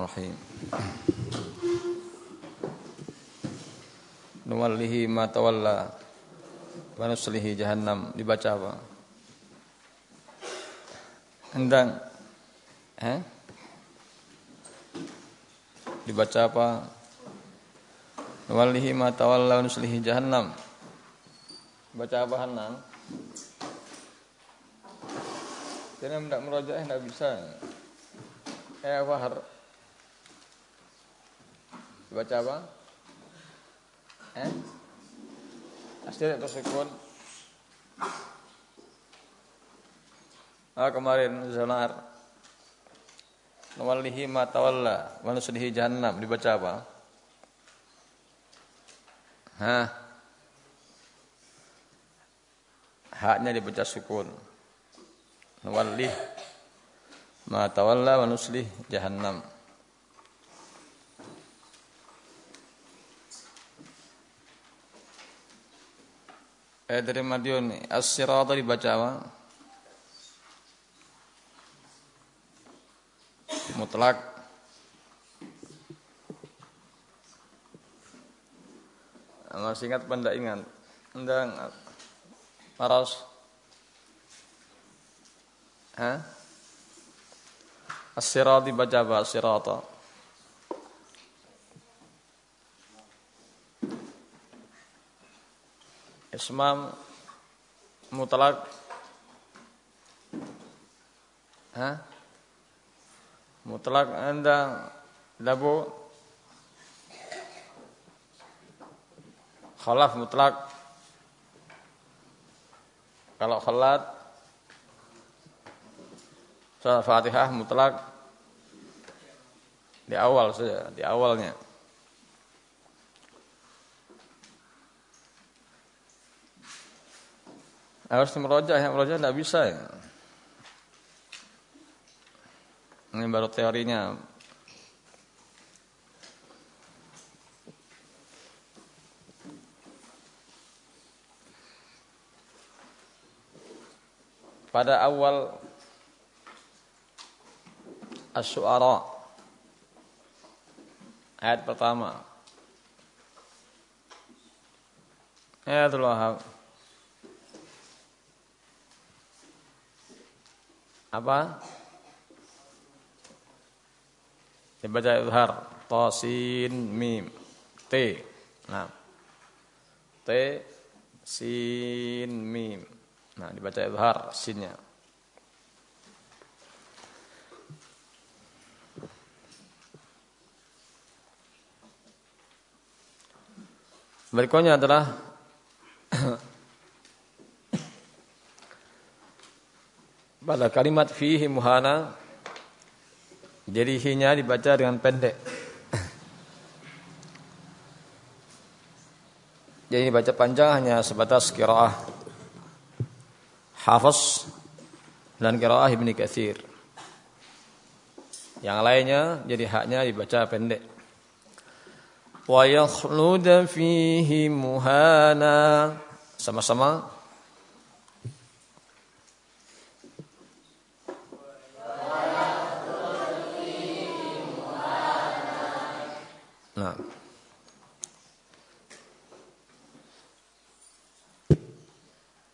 Rahim. Nuwallihi ma tawalla wa nuslihi jahannam dibaca apa? Hendang eh? Dibaca apa? Nuwallihi ma tawalla wa nuslihi jahannam. Baca apa Hanan? Jadi tidak merojaah tidak bisa. Eh Fahar. Baca apa? Eh? Asli atau sukun? Ah kemarin Zanar. Nawallihi ma tawalla wa nuslihi jahannam dibaca apa? Hah? Haknya dibaca sukun. Nawallih ma tawalla wa nuslih jahannam. Eh dari Madiun As-Sirata dibaca apa? Mutlak Masih ingat apa tidak ingat? Tidak Maros Hah? As-Sirata dibaca apa? As-Sirata Ismam mutlak Hah? Mutlak anda labu Khalaf mutlak Kalau khalat Fatihah mutlak Di awal saja Di awalnya Harus merojah, yang merojah tidak bisa ya. Ini baru teorinya. Pada awal As-Su'ara Ayat pertama Ayatul Wahab apa? Dibaca izhar ta sin mim t. Nah. T sin mim. Nah, dibaca izhar sinnya. Berikutnya adalah pada kalimat fihi muhana jadi hinya dibaca dengan pendek. Jadi dibaca panjang hanya sebatas kiraah Hafiz dan kiraah Ibnu Katsir. Yang lainnya jadi haknya dibaca pendek. Wa yakhlud fihi muhana sama-sama Nah.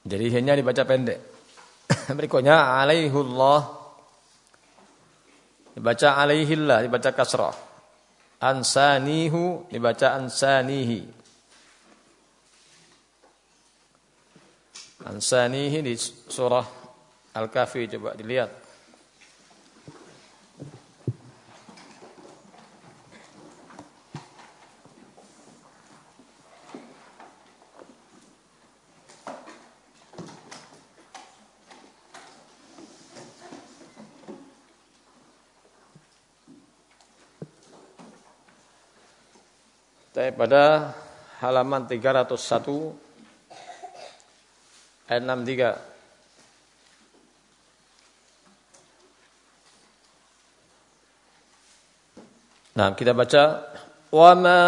Jadi hanya dibaca pendek. Berikutnya alaihullah dibaca alaihillah dibaca kasrah. Ansanihu dibaca ansanihi. Ansanihi di surah Al-Kahfi coba dilihat. Pada halaman 301 ayat 63 Nah, kita baca wa ma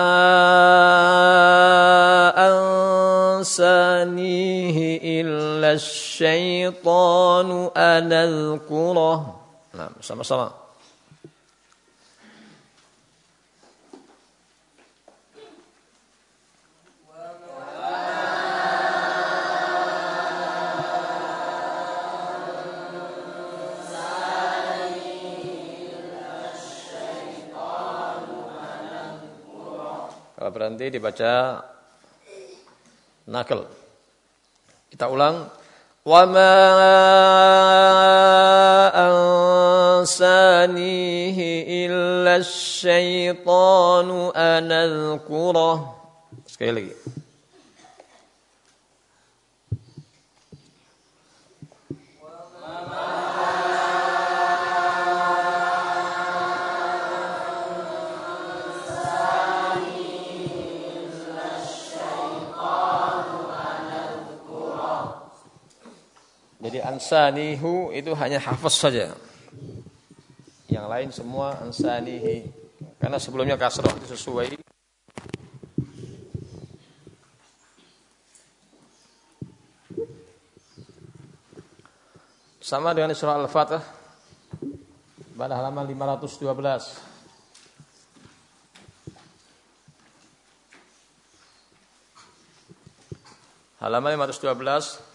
ansanihi illa syaitanu an Nah, sama-sama. Kalau berhenti dibaca nakal. Kita ulang. Wa ma ansanihi illa syaitanu anadhkurah. Sekali lagi. Ansanihu itu hanya hafaz saja. Yang lain semua ansanihi. Karena sebelumnya kasrah itu sesuai Sama dengan surah Al-Fatih pada halaman 512. Halaman 512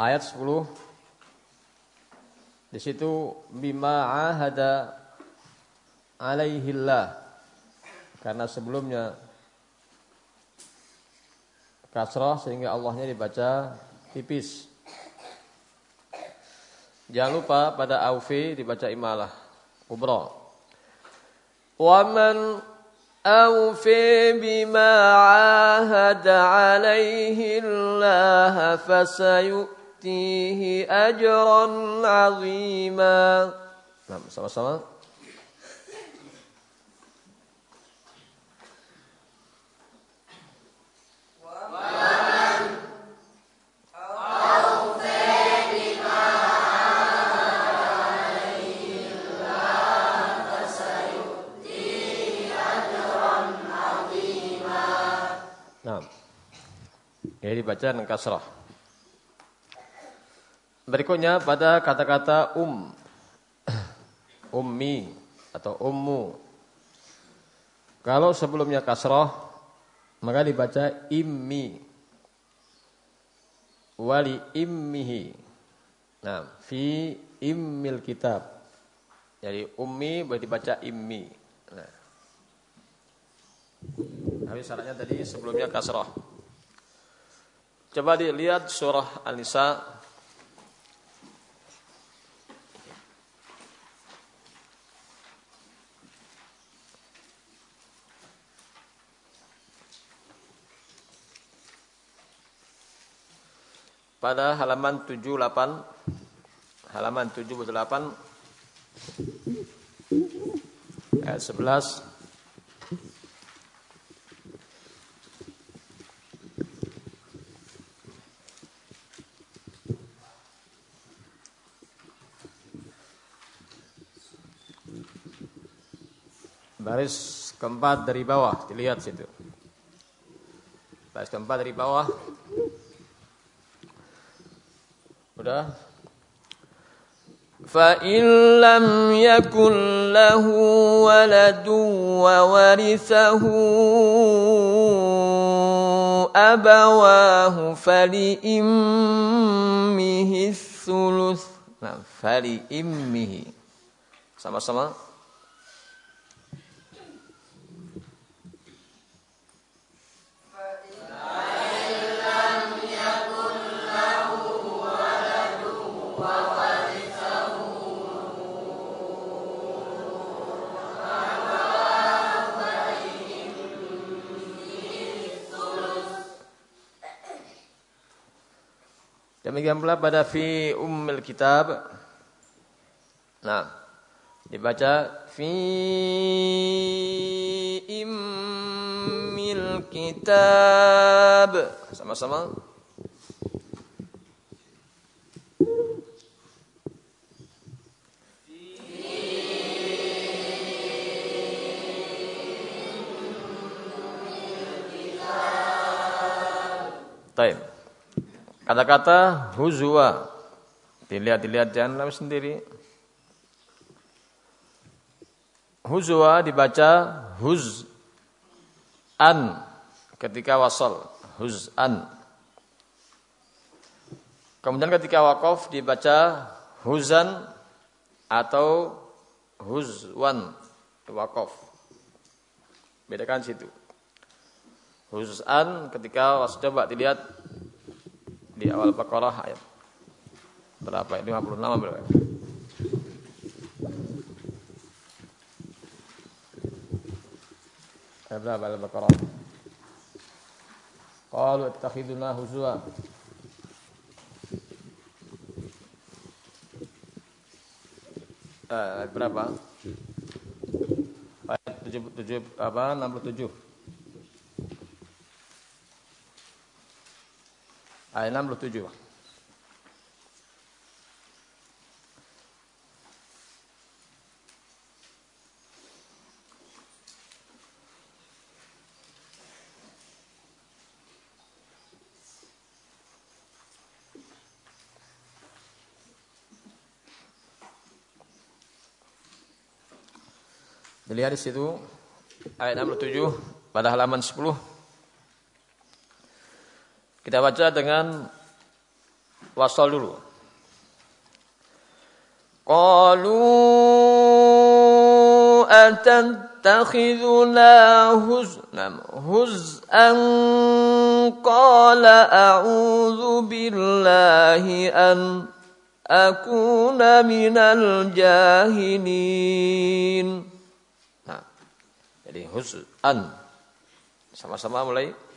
ayat 10 di situ bima ahada alaihillah karena sebelumnya kasrah sehingga Allahnya dibaca tipis. Jangan lupa pada aufi dibaca imalah kubra. Waman أوفي بما عاهد عليه الله فسيؤتي yu'tihi أجرا عظيما. نعم سلام سلام Jadi ya dengan kasrah. Berikutnya pada kata-kata um, ummi atau ummu. Kalau sebelumnya kasroh, maka dibaca immi. Wali immihi. Nah, fi immil kitab. Jadi ummi boleh dibaca immi. Nah. Tapi syaratnya tadi sebelumnya kasroh. Coba dilihat surah An-Nisa pada halaman 78 halaman 78 ayat 11 baris keempat dari bawah dilihat situ. Baris keempat dari bawah Udah? فإن لم يكن له ولد وورثه أبواه فلإمه الثلث. nah, فلإمه. sama-sama Demikian pula pada fi ummil kitab. Nah, dibaca fi immil kitab. Sama-sama. Taib. Kata-kata huzwa. Dilihat-dilihat jangan sendiri. Huzwa dibaca huz huz'an ketika wasal. Huz'an. Kemudian ketika wakaf dibaca huzan atau huzwan. Wakaf bedakan situ. Huzan ketika was coba dilihat di awal Baqarah ayat berapa 56 berapa berapa Al-Baqarah? Qalu ittakhiduna huzwa. Eh, berapa? Ayat 7, 7 apa 67. Ayat 67. Dilihat di situ ayat 67 pada halaman 10. Kita baca dengan wasal dulu. Qalu atattakhiduna huznan huz'an qala a'udzu billahi an akuna minal jahilin jadi hus'an. Sama-sama mulai.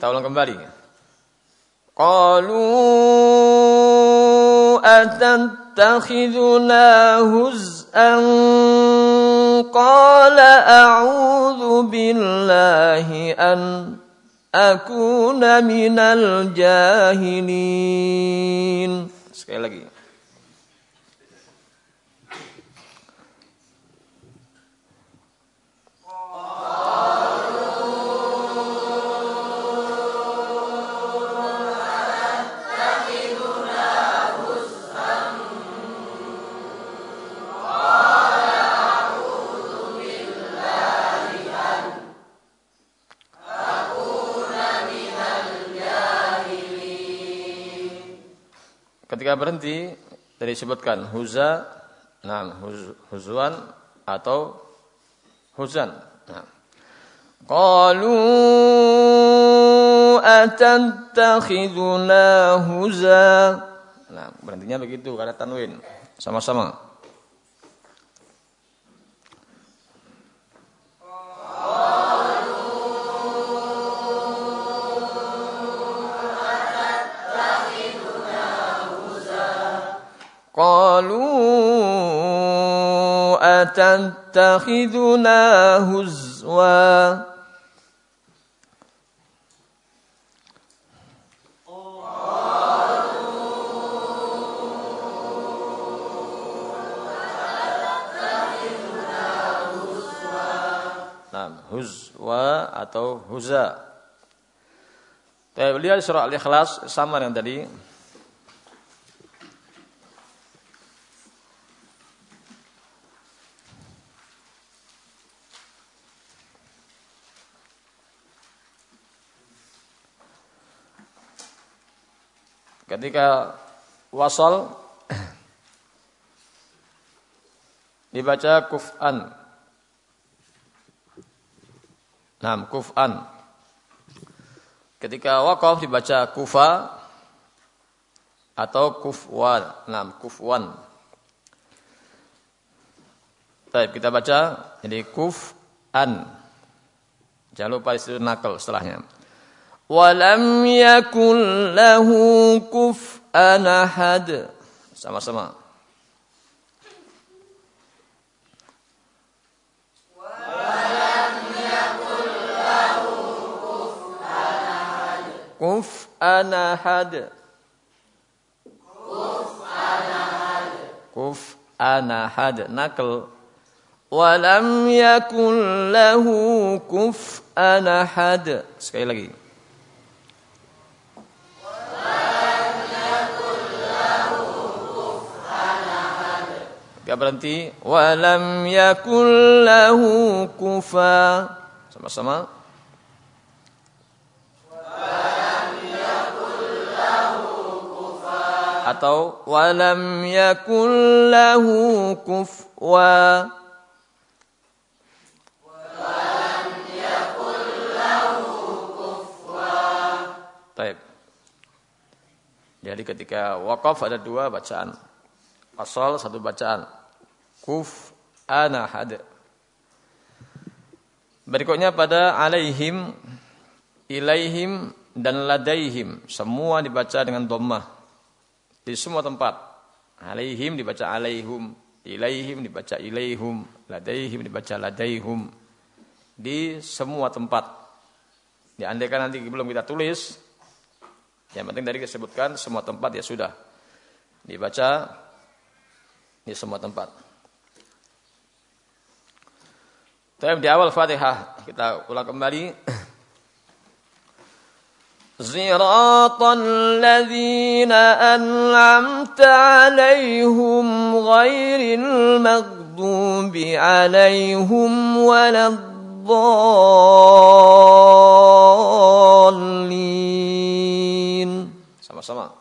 Kita ulang kembali. Qalu huz'an qala a'udzu billahi an akuna minal jahilin. Sekali lagi. Ketika berhenti dari sebutkan huza, nah huz, huzwan atau huzan. Nah. Qalu atattakhiduna huza. Nah, berhentinya begitu karena tanwin. Sama-sama. أتتخذنا هزوا Nah, huzwa atau huza. Lihat surah Al-Ikhlas sama dengan tadi. Ketika wasal dibaca kuf'an. Nah, kuf'an. Ketika wakaf dibaca kufa atau kufwan. Nah, kufwan. Baik, kita baca jadi kuf'an. Jangan lupa istilah nakal setelahnya. ولم يكن له كفءا أحد sama-sama kuf anahad kuf anahad kuf anahad nakal walam yakun lahu kuf anahad sekali lagi Gak berhenti. Walam yakul lahu kufa. Sama-sama. Atau walam yakul lahu kufwa. Walam yakul kufwa. Taib. Jadi ketika wakaf ada dua bacaan. Asal satu bacaan kuf anahad. Berikutnya pada alaihim, ilaihim dan ladaihim. Semua dibaca dengan dhammah. Di semua tempat. Alaihim dibaca alaihum, ilaihim dibaca ilaihum, ladaihim dibaca ladaihum. Di semua tempat. Diandaikan nanti belum kita tulis, yang penting dari disebutkan semua tempat ya sudah. Dibaca di semua tempat. Tapi di awal Fatihah kita ulang kembali. Ziratal ladzina an'amta 'alaihim ghairil maghdubi 'alaihim waladdallin. Sama-sama.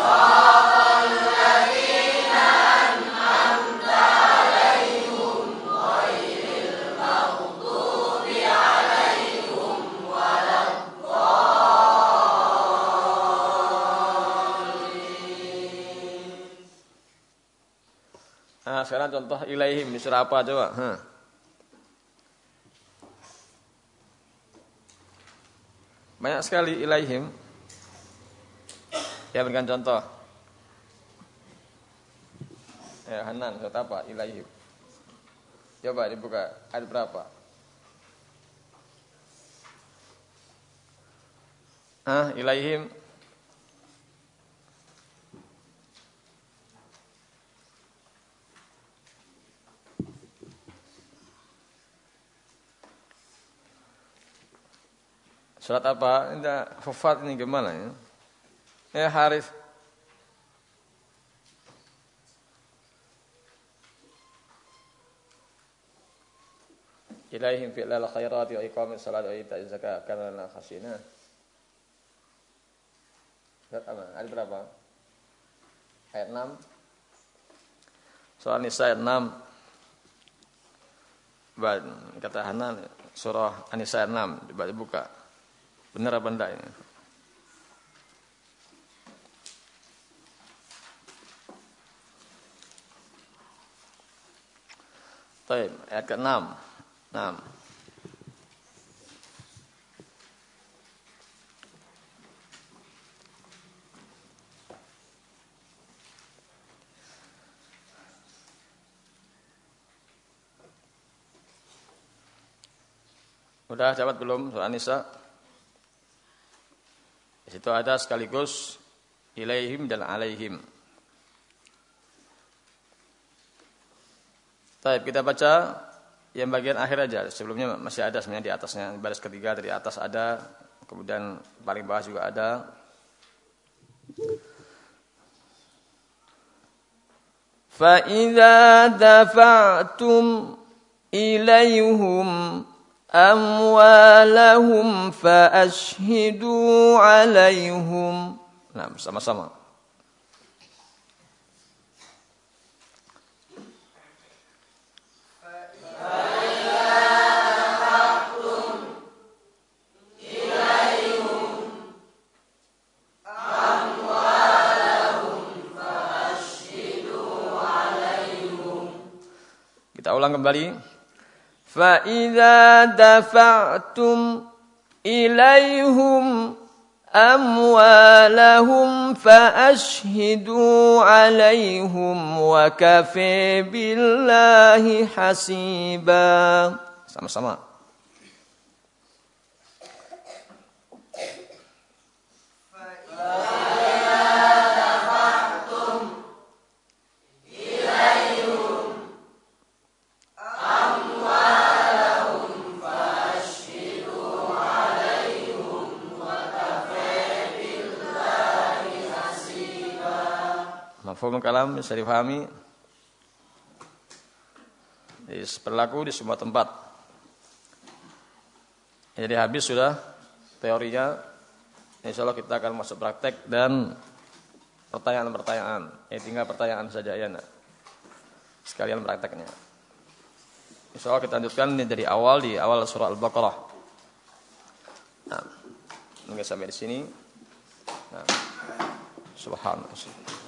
sekarang contoh ilaihim di surah apa coba? Banyak sekali ilaihim. Ya berikan contoh. Ya Hanan, surat apa? Ilaihim. Coba dibuka. Ada berapa? Ah, ilaihim Surat apa? Ini Hufat ini gimana ya? Ya Haris. Ilaihim fi'lal khairati wa iqamis salat wa ita'iz zakat kana lana khasina. Surat apa? Ada berapa? Ayat 6. Soal Nisa ayat 6. Kata Hanan surah An-Nisa ayat 6 coba dibuka. Benar apa enggak ini? Baik, ayat ke-6. 6. Udah dapat belum soal Nisa? Di situ ada sekaligus ilaihim dan alaihim. Baik, kita baca yang bagian akhir aja. Sebelumnya masih ada sebenarnya di atasnya. Baris ketiga dari atas ada, kemudian paling bawah juga ada. فَإِذَا دَفَعْتُمْ إِلَيْهُمْ amwalahum fa ashhidu alaihum. Nah, sama-sama. Kita ulang kembali. فإذا دفعتم إليهم أموالهم فأشهدوا عليهم وكفي بالله حسيبا sama-sama. Mafhum kalam bisa dipahami. Berlaku di semua tempat. Jadi habis sudah teorinya. Insya Allah kita akan masuk praktek dan pertanyaan-pertanyaan. Ya tinggal pertanyaan saja ya nak. Sekalian prakteknya. Insya Allah kita lanjutkan ini dari awal di awal surah Al-Baqarah. Nah, mungkin sampai di sini. Nah, subhanallah.